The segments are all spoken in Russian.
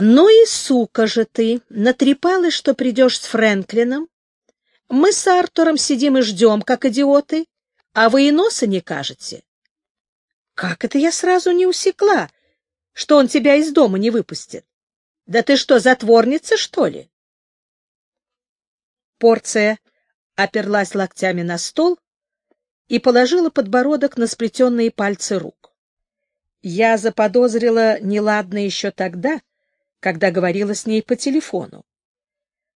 Ну и сука же ты, натрепалась, что придешь с Фрэнклином. Мы с Артуром сидим и ждем, как идиоты, а вы и носа не кажете. Как это я сразу не усекла, что он тебя из дома не выпустит? Да ты что, затворница, что ли? Порция оперлась локтями на стол и положила подбородок на сплетенные пальцы рук. Я заподозрила неладно еще тогда, когда говорила с ней по телефону.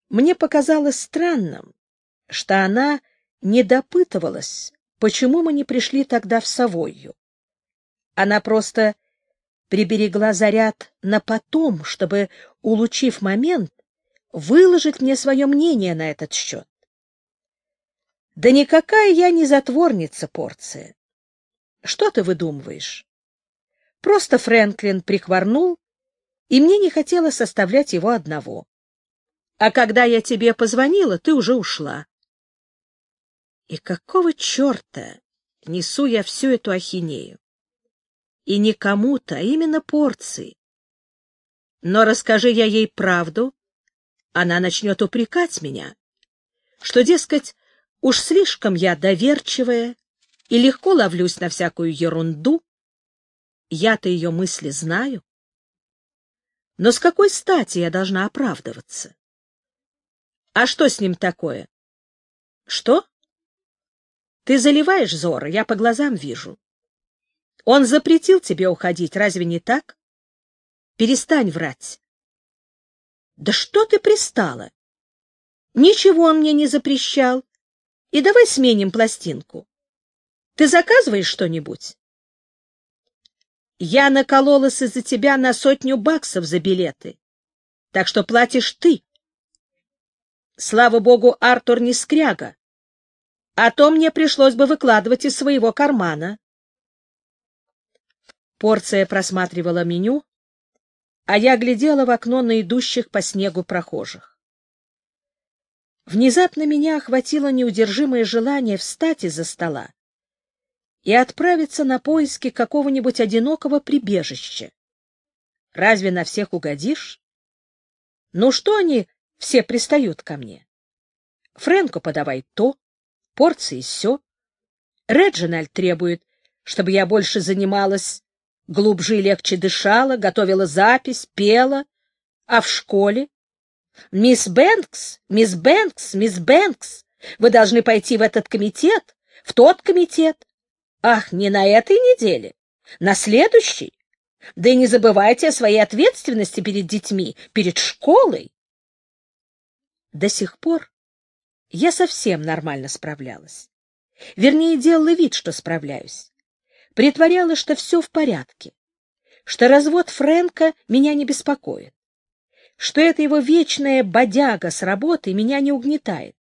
Мне показалось странным, что она не допытывалась, почему мы не пришли тогда в Савойю. Она просто приберегла заряд на потом, чтобы, улучив момент, выложить мне свое мнение на этот счет. Да никакая я не затворница, порция. Что ты выдумываешь? Просто Фрэнклин прихворнул, и мне не хотелось оставлять его одного. А когда я тебе позвонила, ты уже ушла. И какого черта несу я всю эту ахинею? И не кому-то, а именно порции. Но расскажи я ей правду, она начнет упрекать меня, что, дескать, уж слишком я доверчивая и легко ловлюсь на всякую ерунду. Я-то ее мысли знаю. Но с какой стати я должна оправдываться? А что с ним такое? Что? Ты заливаешь, Зора, я по глазам вижу. Он запретил тебе уходить, разве не так? Перестань врать. Да что ты пристала? Ничего он мне не запрещал. И давай сменим пластинку. Ты заказываешь что-нибудь? Я накололась из-за тебя на сотню баксов за билеты. Так что платишь ты. Слава богу, Артур не скряга а то мне пришлось бы выкладывать из своего кармана. Порция просматривала меню, а я глядела в окно на идущих по снегу прохожих. Внезапно меня охватило неудержимое желание встать из-за стола и отправиться на поиски какого-нибудь одинокого прибежища. Разве на всех угодишь? Ну что они все пристают ко мне? Фрэнку подавай то, порции все. Реджинальд требует, чтобы я больше занималась, глубже и легче дышала, готовила запись, пела. А в школе? Мисс Бэнкс, мисс Бэнкс, мисс Бэнкс, вы должны пойти в этот комитет, в тот комитет. Ах, не на этой неделе, на следующей. Да и не забывайте о своей ответственности перед детьми, перед школой. До сих пор я совсем нормально справлялась. Вернее, делала вид, что справляюсь. Притворялась, что все в порядке, что развод Фрэнка меня не беспокоит, что эта его вечная бодяга с работы меня не угнетает,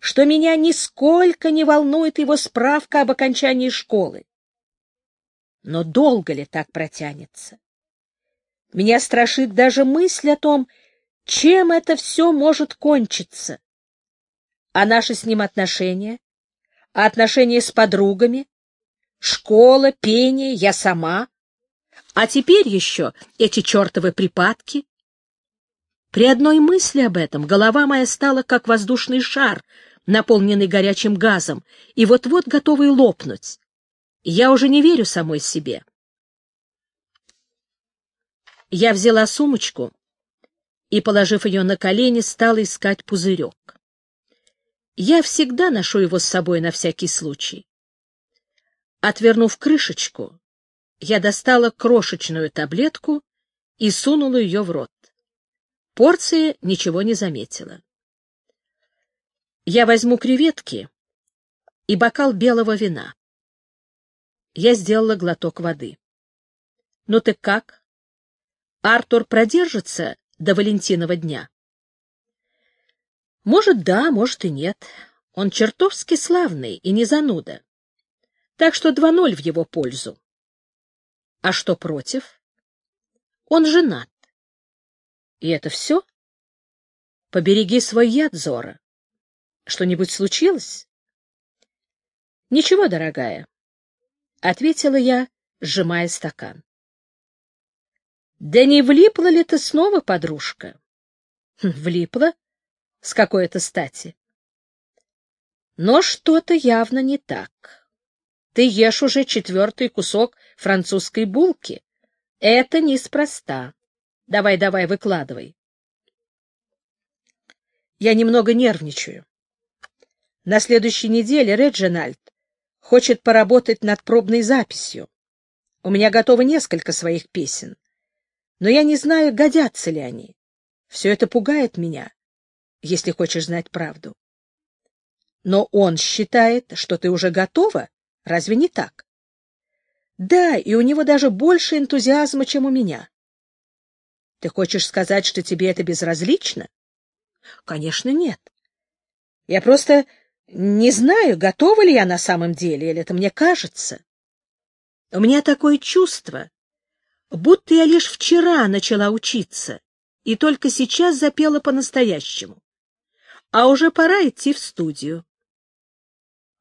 что меня нисколько не волнует его справка об окончании школы. Но долго ли так протянется? Меня страшит даже мысль о том, чем это все может кончиться а наши с ним отношения, а отношения с подругами, школа, пение, я сама, а теперь еще эти чертовы припадки. При одной мысли об этом голова моя стала как воздушный шар, наполненный горячим газом, и вот-вот готовый лопнуть. Я уже не верю самой себе. Я взяла сумочку и, положив ее на колени, стала искать пузырек. Я всегда ношу его с собой на всякий случай. Отвернув крышечку, я достала крошечную таблетку и сунула ее в рот. Порция ничего не заметила. Я возьму креветки и бокал белого вина. Я сделала глоток воды. Ну ты как? Артур продержится до Валентинова дня? Может, да, может и нет. Он чертовски славный и не зануда. Так что 2-0 в его пользу. А что против? Он женат. И это все? Побереги свой яд, Зора. Что-нибудь случилось? Ничего, дорогая, — ответила я, сжимая стакан. Да не влипла ли ты снова, подружка? Хм, влипла? С какой-то стати. Но что-то явно не так. Ты ешь уже четвертый кусок французской булки. Это неспроста. Давай, давай, выкладывай. Я немного нервничаю. На следующей неделе Реджинальд хочет поработать над пробной записью. У меня готово несколько своих песен, но я не знаю, годятся ли они. Все это пугает меня, если хочешь знать правду. Но он считает, что ты уже готова, разве не так? Да, и у него даже больше энтузиазма, чем у меня. Ты хочешь сказать, что тебе это безразлично? Конечно, нет. Я просто не знаю, готова ли я на самом деле, или это мне кажется. У меня такое чувство, будто я лишь вчера начала учиться и только сейчас запела по-настоящему. А уже пора идти в студию.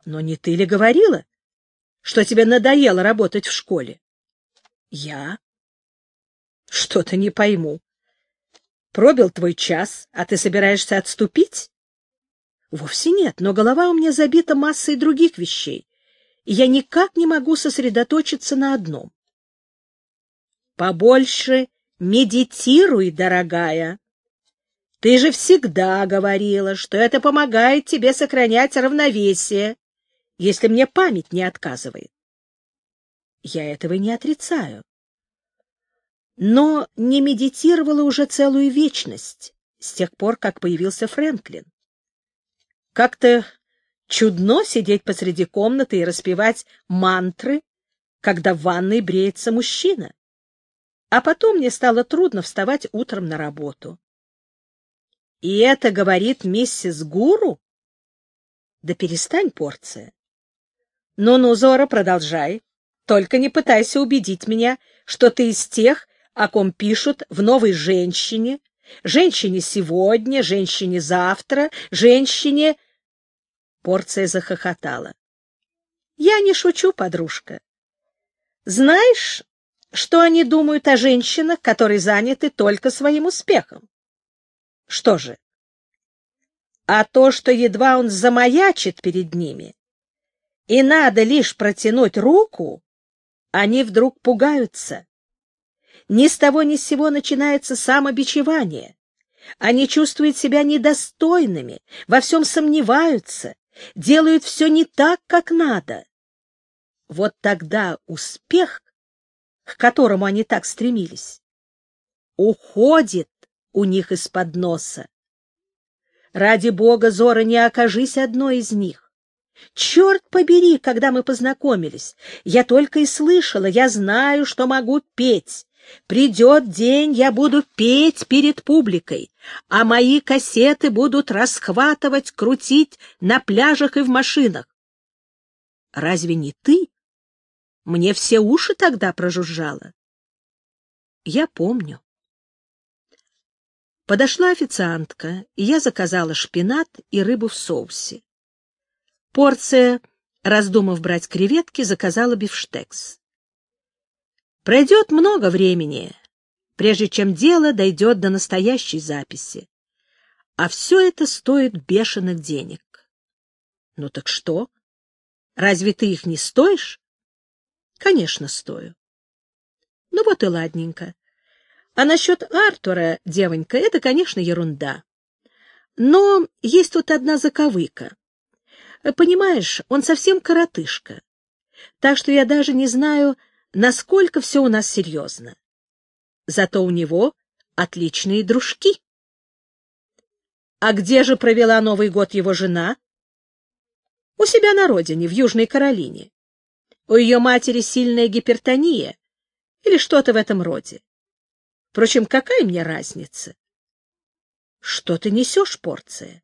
Но не ты ли говорила, что тебе надоело работать в школе? Я? Что-то не пойму. Пробил твой час, а ты собираешься отступить? Вовсе нет, но голова у меня забита массой других вещей, и я никак не могу сосредоточиться на одном. Побольше медитируй, дорогая. Ты же всегда говорила, что это помогает тебе сохранять равновесие если мне память не отказывает. Я этого не отрицаю. Но не медитировала уже целую вечность, с тех пор, как появился Фрэнклин. Как-то чудно сидеть посреди комнаты и распевать мантры, когда в ванной бреется мужчина. А потом мне стало трудно вставать утром на работу. И это говорит миссис Гуру? Да перестань, порция. Ну-ну, Зора, продолжай. Только не пытайся убедить меня, что ты из тех, о ком пишут в «Новой женщине», «Женщине сегодня», «Женщине завтра», «Женщине...» Порция захохотала. Я не шучу, подружка. Знаешь, что они думают о женщинах, которые заняты только своим успехом? Что же? А то, что едва он замаячит перед ними, и надо лишь протянуть руку, они вдруг пугаются. Ни с того ни с сего начинается самобичевание. Они чувствуют себя недостойными, во всем сомневаются, делают все не так, как надо. Вот тогда успех, к которому они так стремились, уходит у них из-под носа. Ради бога, Зора, не окажись одной из них. Черт побери, когда мы познакомились, я только и слышала, я знаю, что могу петь. Придет день, я буду петь перед публикой, а мои кассеты будут расхватывать, крутить на пляжах и в машинах. Разве не ты? Мне все уши тогда прожужжало. Я помню. Подошла официантка, и я заказала шпинат и рыбу в соусе. Порция, раздумав брать креветки, заказала бифштекс. Пройдет много времени, прежде чем дело дойдет до настоящей записи. А все это стоит бешеных денег. Ну так что? Разве ты их не стоишь? Конечно, стою. Ну вот и ладненько. А насчет Артура, девонька, это, конечно, ерунда. Но есть тут одна заковыка. Понимаешь, он совсем коротышка. Так что я даже не знаю, насколько все у нас серьезно. Зато у него отличные дружки. А где же провела Новый год его жена? У себя на родине, в Южной Каролине. У ее матери сильная гипертония или что-то в этом роде. Впрочем, какая мне разница? Что ты несешь, порция?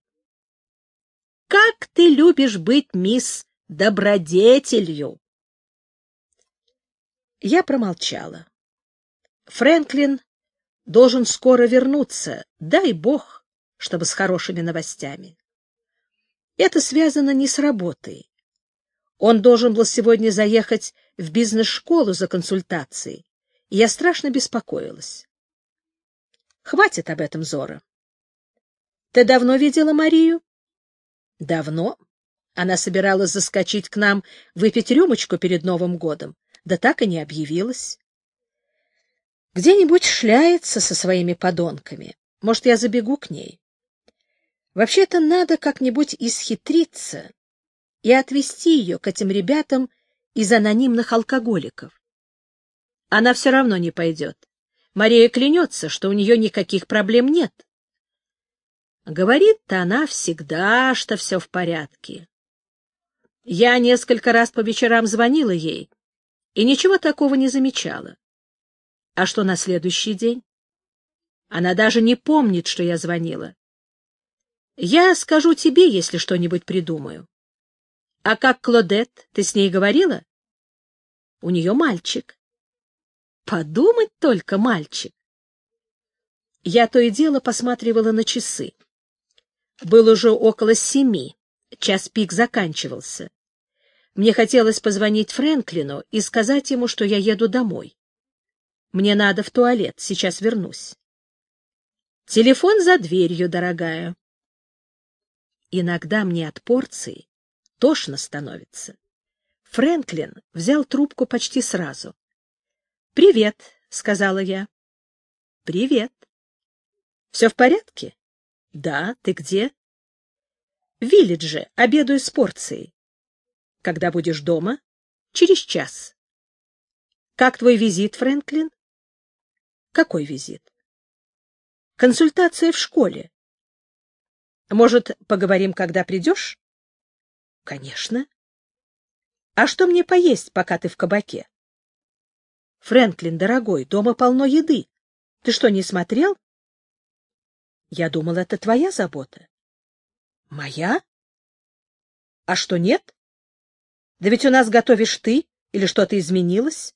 как ты любишь быть, мисс, добродетелью!» Я промолчала. Фрэнклин должен скоро вернуться, дай бог, чтобы с хорошими новостями. Это связано не с работой. Он должен был сегодня заехать в бизнес-школу за консультацией, и я страшно беспокоилась. Хватит об этом, Зора. Ты давно видела Марию? Давно. Она собиралась заскочить к нам выпить рюмочку перед Новым годом, да так и не объявилась. Где-нибудь шляется со своими подонками. Может, я забегу к ней. Вообще-то надо как-нибудь исхитриться и отвести ее к этим ребятам из анонимных алкоголиков. Она все равно не пойдет. Мария клянется, что у нее никаких проблем нет. Говорит-то она всегда, что все в порядке. Я несколько раз по вечерам звонила ей и ничего такого не замечала. А что на следующий день? Она даже не помнит, что я звонила. Я скажу тебе, если что-нибудь придумаю. А как Клодет, ты с ней говорила? У нее мальчик. Подумать только, мальчик. Я то и дело посматривала на часы. Было уже около семи, час пик заканчивался. Мне хотелось позвонить Фрэнклину и сказать ему, что я еду домой. Мне надо в туалет, сейчас вернусь. Телефон за дверью, дорогая. Иногда мне от порции тошно становится. Фрэнклин взял трубку почти сразу. — Привет, — сказала я. — Привет. — Все в порядке? — Да. Ты где? — В Виллидже. Обедаю с порцией. — Когда будешь дома? — Через час. — Как твой визит, Фрэнклин? — Какой визит? — Консультация в школе. — Может, поговорим, когда придешь? — Конечно. — А что мне поесть, пока ты в кабаке? — Фрэнклин, дорогой, дома полно еды. Ты что, не смотрел? — Я думал, это твоя забота. — Моя? — А что, нет? Да ведь у нас готовишь ты, или что-то изменилось?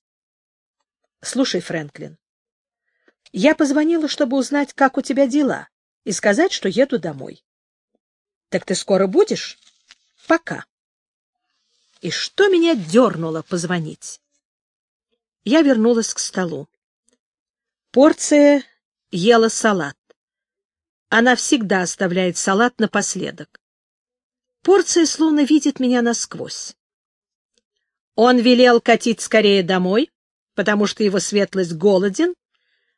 — Слушай, Фрэнклин, я позвонила, чтобы узнать, как у тебя дела, и сказать, что еду домой. — Так ты скоро будешь? Пока. И что меня дернуло позвонить? Я вернулась к столу. Порция ела салат. Она всегда оставляет салат напоследок. Порция словно видит меня насквозь. Он велел катить скорее домой, потому что его светлость голоден,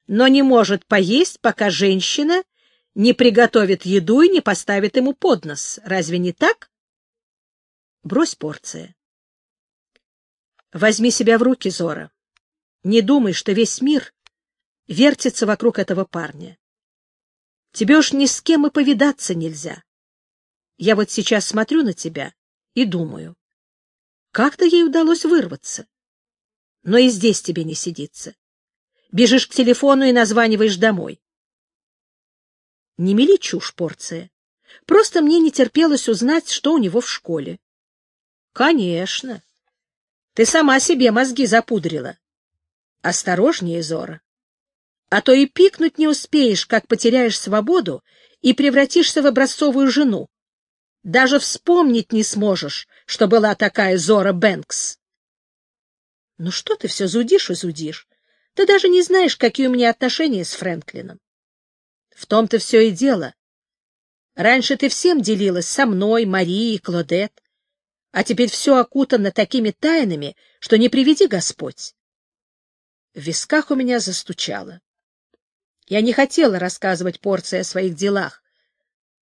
но не может поесть, пока женщина не приготовит еду и не поставит ему поднос. Разве не так? Брось порция. Возьми себя в руки, Зора. Не думай, что весь мир вертится вокруг этого парня. Тебе уж ни с кем и повидаться нельзя. Я вот сейчас смотрю на тебя и думаю, как-то ей удалось вырваться. Но и здесь тебе не сидится. Бежишь к телефону и названиваешь домой. Не мели чушь, порция. Просто мне не терпелось узнать, что у него в школе. Конечно. Ты сама себе мозги запудрила. Осторожнее, Зора. А то и пикнуть не успеешь, как потеряешь свободу и превратишься в образцовую жену. Даже вспомнить не сможешь, что была такая Зора Бэнкс. Ну что ты все зудишь и зудишь? Ты даже не знаешь, какие у меня отношения с Фрэнклином. В том-то все и дело. Раньше ты всем делилась со мной, Марией, Клодет а теперь все окутано такими тайнами, что не приведи Господь. В висках у меня застучало. Я не хотела рассказывать порции о своих делах,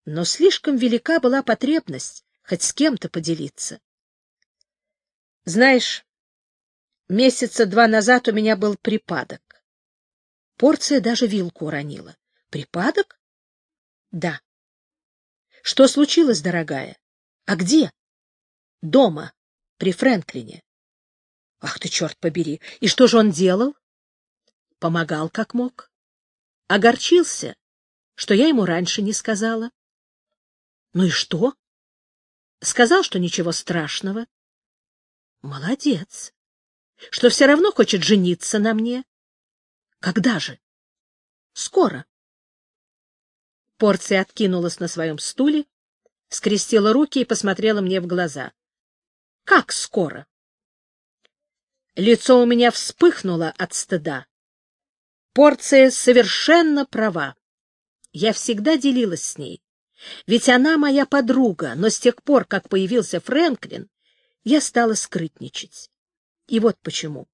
но слишком велика была потребность хоть с кем-то поделиться. Знаешь, месяца два назад у меня был припадок. Порция даже вилку уронила. Припадок? Да. Что случилось, дорогая? А где? Дома, при Фрэнклине. Ах ты, черт побери! И что же он делал? Помогал как мог. Огорчился, что я ему раньше не сказала. Ну и что? Сказал, что ничего страшного. Молодец. Что все равно хочет жениться на мне. Когда же? Скоро. Порция откинулась на своем стуле, скрестила руки и посмотрела мне в глаза. Как скоро? Лицо у меня вспыхнуло от стыда. Порция совершенно права. Я всегда делилась с ней. Ведь она моя подруга, но с тех пор, как появился Фрэнклин, я стала скрытничать. И вот почему.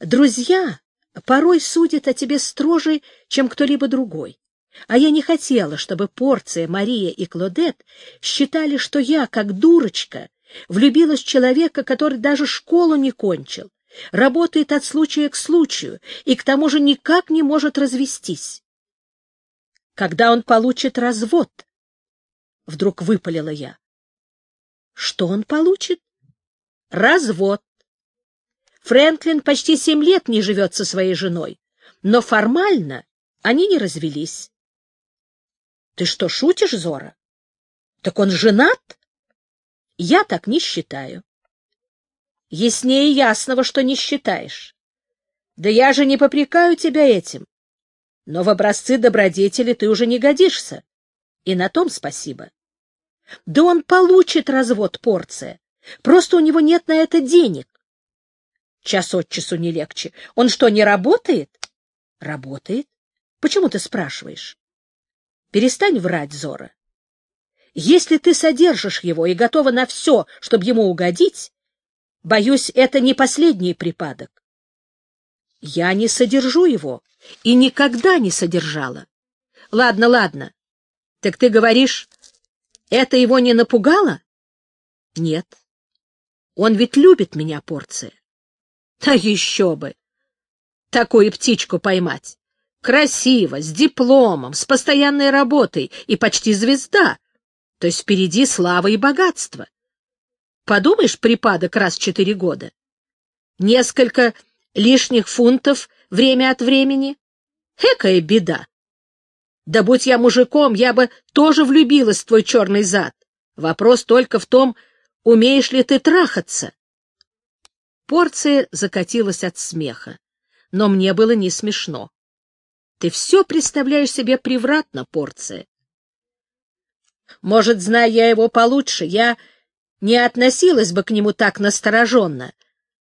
Друзья порой судят о тебе строже, чем кто-либо другой. А я не хотела, чтобы Порция, Мария и Клодет считали, что я, как дурочка, влюбилась в человека, который даже школу не кончил, работает от случая к случаю и к тому же никак не может развестись. Когда он получит развод? Вдруг выпалила я. Что он получит? Развод. Фрэнклин почти семь лет не живет со своей женой, но формально они не развелись. Ты что, шутишь, Зора? Так он женат? Я так не считаю. Яснее ясного, что не считаешь. Да я же не попрекаю тебя этим. Но в образцы добродетели ты уже не годишься. И на том спасибо. Да он получит развод порция. Просто у него нет на это денег. Час от часу не легче. Он что, не работает? Работает. Почему ты спрашиваешь? Перестань врать, Зора. Если ты содержишь его и готова на все, чтобы ему угодить, боюсь, это не последний припадок. Я не содержу его и никогда не содержала. Ладно, ладно. Так ты говоришь, это его не напугало? Нет. Он ведь любит меня, порция. А еще бы! Такую птичку поймать. Красиво, с дипломом, с постоянной работой и почти звезда. То есть впереди слава и богатство. Подумаешь, припадок раз в четыре года. Несколько лишних фунтов время от времени. Экая беда. Да будь я мужиком, я бы тоже влюбилась в твой черный зад. Вопрос только в том, умеешь ли ты трахаться. Порция закатилась от смеха, но мне было не смешно. Ты все представляешь себе превратно, порция. Может, зная я его получше, я не относилась бы к нему так настороженно,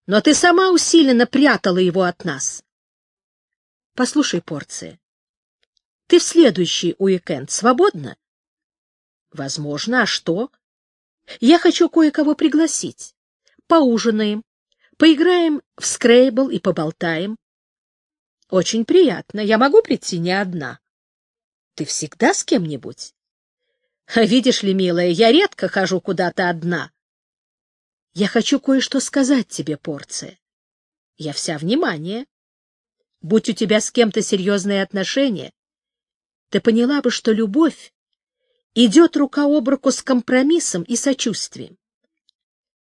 но ты сама усиленно прятала его от нас. Послушай, порция, ты в следующий уикенд свободна? Возможно, а что? Я хочу кое-кого пригласить. Поужинаем, поиграем в скрейбл и поболтаем. Очень приятно. Я могу прийти не одна. Ты всегда с кем-нибудь? Видишь ли, милая, я редко хожу куда-то одна. Я хочу кое-что сказать тебе, порция. Я вся внимание. Будь у тебя с кем-то серьезные отношения, ты поняла бы, что любовь идет рука об руку с компромиссом и сочувствием.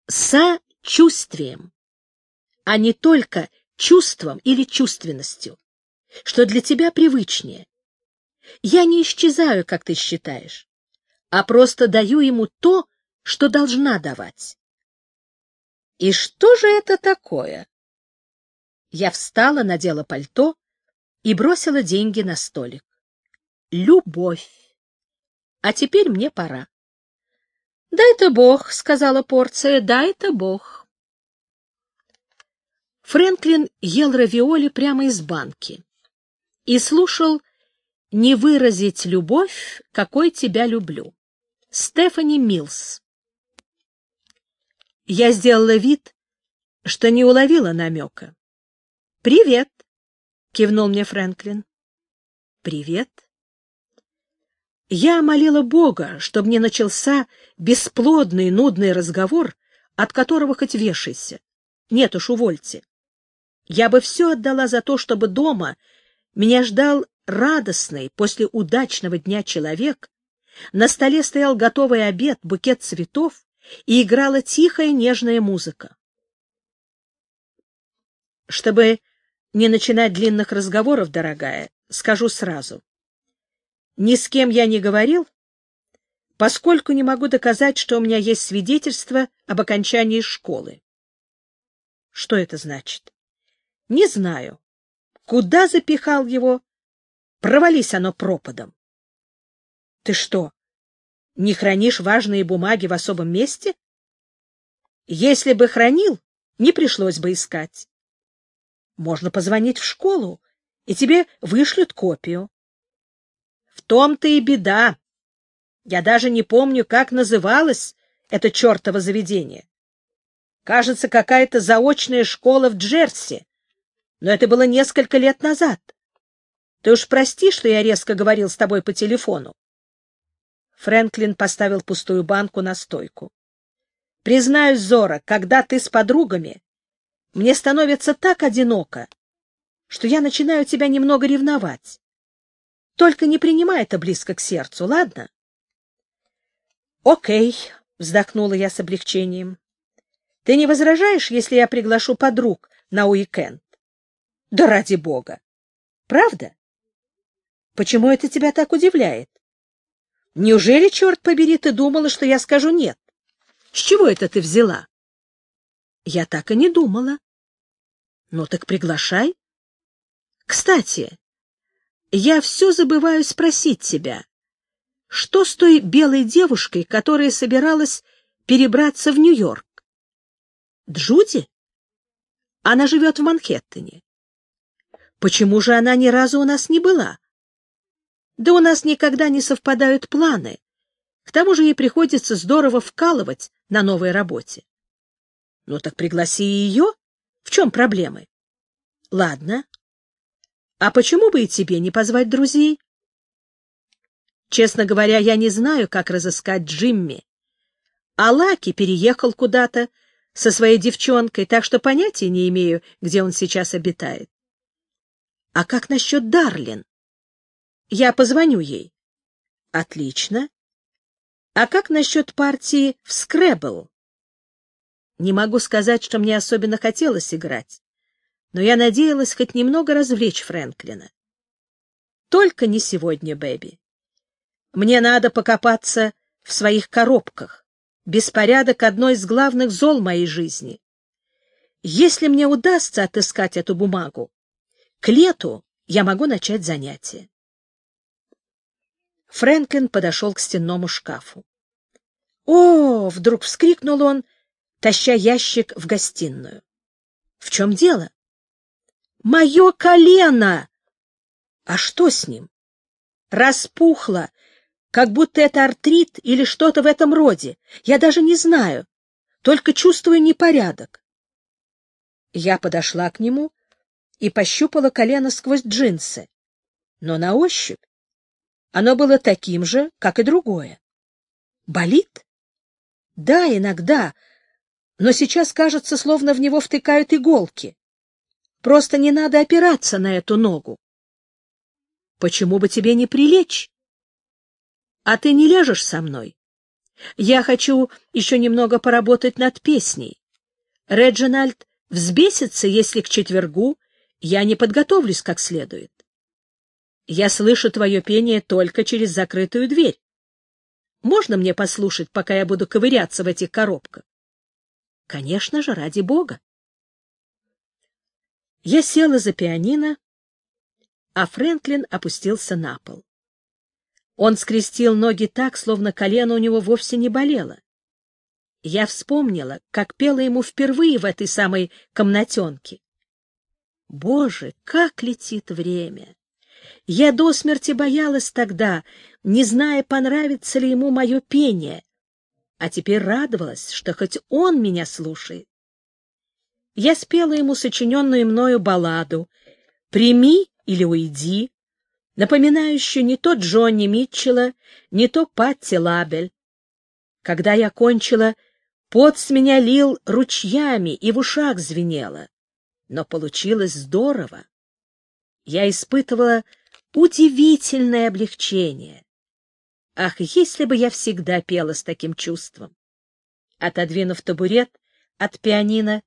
Сочувствием, а не только чувством или чувственностью, что для тебя привычнее. Я не исчезаю, как ты считаешь а просто даю ему то, что должна давать. И что же это такое? Я встала, надела пальто и бросила деньги на столик. Любовь. А теперь мне пора. — Да это Бог, — сказала порция, — да это Бог. Фрэнклин ел равиоли прямо из банки и слушал «Не выразить любовь, какой тебя люблю». Стефани Милс. Я сделала вид, что не уловила намека. «Привет!» — кивнул мне Фрэнклин. «Привет!» Я молила Бога, чтобы не начался бесплодный, нудный разговор, от которого хоть вешайся. Нет уж, увольте. Я бы все отдала за то, чтобы дома меня ждал радостный после удачного дня человек, на столе стоял готовый обед, букет цветов, и играла тихая нежная музыка. Чтобы не начинать длинных разговоров, дорогая, скажу сразу. Ни с кем я не говорил, поскольку не могу доказать, что у меня есть свидетельство об окончании школы. Что это значит? Не знаю. Куда запихал его? Провались оно пропадом. Ты что, не хранишь важные бумаги в особом месте? Если бы хранил, не пришлось бы искать. Можно позвонить в школу и тебе вышлют копию. В том-то и беда. Я даже не помню, как называлось это чертово заведение. Кажется, какая-то заочная школа в Джерси, но это было несколько лет назад. Ты уж прости, что я резко говорил с тобой по телефону. Фрэнклин поставил пустую банку на стойку. Признаюсь, Зора, когда ты с подругами, мне становится так одиноко, что я начинаю тебя немного ревновать. Только не принимай это близко к сердцу, ладно? — Окей, — вздохнула я с облегчением. — Ты не возражаешь, если я приглашу подруг на уикенд? — Да ради бога! Правда? Почему это тебя так удивляет? Неужели, черт побери, ты думала, что я скажу нет? С чего это ты взяла? Я так и не думала. Ну так приглашай. Кстати, я все забываю спросить тебя, что с той белой девушкой, которая собиралась перебраться в Нью-Йорк? Джуди? Она живет в Манхэттене. Почему же она ни разу у нас не была? Да у нас никогда не совпадают планы. К тому же ей приходится здорово вкалывать на новой работе. Ну так пригласи ее. В чем проблемы? Ладно, а почему бы и тебе не позвать друзей? Честно говоря, я не знаю, как разыскать Джимми. А Лаки переехал куда-то со своей девчонкой, так что понятия не имею, где он сейчас обитает. А как насчет Дарлин? Я позвоню ей. Отлично. А как насчет партии в скребл? Не могу сказать, что мне особенно хотелось играть но я надеялась хоть немного развлечь Фрэнклина. Только не сегодня, Бэби. Мне надо покопаться в своих коробках. Беспорядок — одно из главных зол моей жизни. Если мне удастся отыскать эту бумагу, к лету я могу начать занятие. Фрэнклин подошел к стенному шкафу. «О!» — вдруг вскрикнул он, таща ящик в гостиную. «В чем дело?» Мое колено! А что с ним? Распухло, как будто это артрит или что-то в этом роде. Я даже не знаю, только чувствую непорядок. Я подошла к нему и пощупала колено сквозь джинсы, но на ощупь оно было таким же, как и другое. Болит? Да, иногда, но сейчас кажется, словно в него втыкают иголки. Просто не надо опираться на эту ногу. Почему бы тебе не прилечь? А ты не ляжешь со мной? Я хочу еще немного поработать над песней. Реджинальд взбесится, если к четвергу я не подготовлюсь как следует. Я слышу твое пение только через закрытую дверь. Можно мне послушать, пока я буду ковыряться в этих коробках? Конечно же, ради бога. Я села за пианино, а Фрэнклин опустился на пол. Он скрестил ноги так, словно колено у него вовсе не болело. Я вспомнила, как пела ему впервые в этой самой комнатенке. Боже, как летит время! Я до смерти боялась тогда, не зная, понравится ли ему мое пение, а теперь радовалась, что хоть он меня слушает. Я спела ему сочиненную мною балладу «Прими или уйди», напоминающую не то Джонни Митчелла, не то Патти Лабель. Когда я кончила, пот с меня лил ручьями и в ушах звенело. Но получилось здорово. Я испытывала удивительное облегчение. Ах, если бы я всегда пела с таким чувством! Отодвинув табурет от пианино,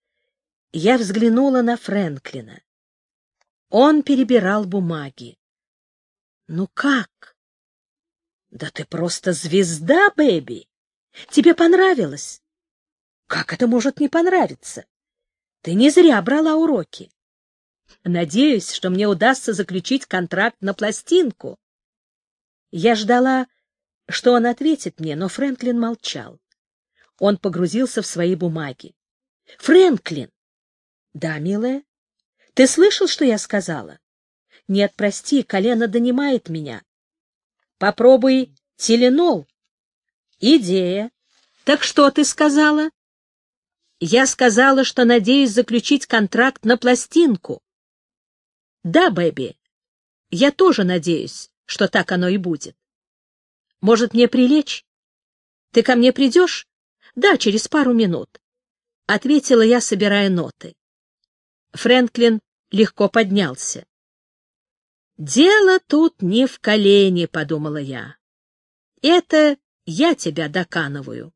я взглянула на Фрэнклина. Он перебирал бумаги. «Ну как?» «Да ты просто звезда, Бэби! Тебе понравилось?» «Как это может не понравиться? Ты не зря брала уроки. Надеюсь, что мне удастся заключить контракт на пластинку». Я ждала, что он ответит мне, но Фрэнклин молчал. Он погрузился в свои бумаги. «Фрэнклин, да, милая. Ты слышал, что я сказала? Нет, прости, колено донимает меня. Попробуй теленол. Идея. Так что ты сказала? Я сказала, что надеюсь заключить контракт на пластинку. Да, Бэби, я тоже надеюсь, что так оно и будет. Может, мне прилечь? Ты ко мне придешь? Да, через пару минут. Ответила я, собирая ноты. Фрэнклин легко поднялся. «Дело тут не в колене», — подумала я. «Это я тебя доканываю».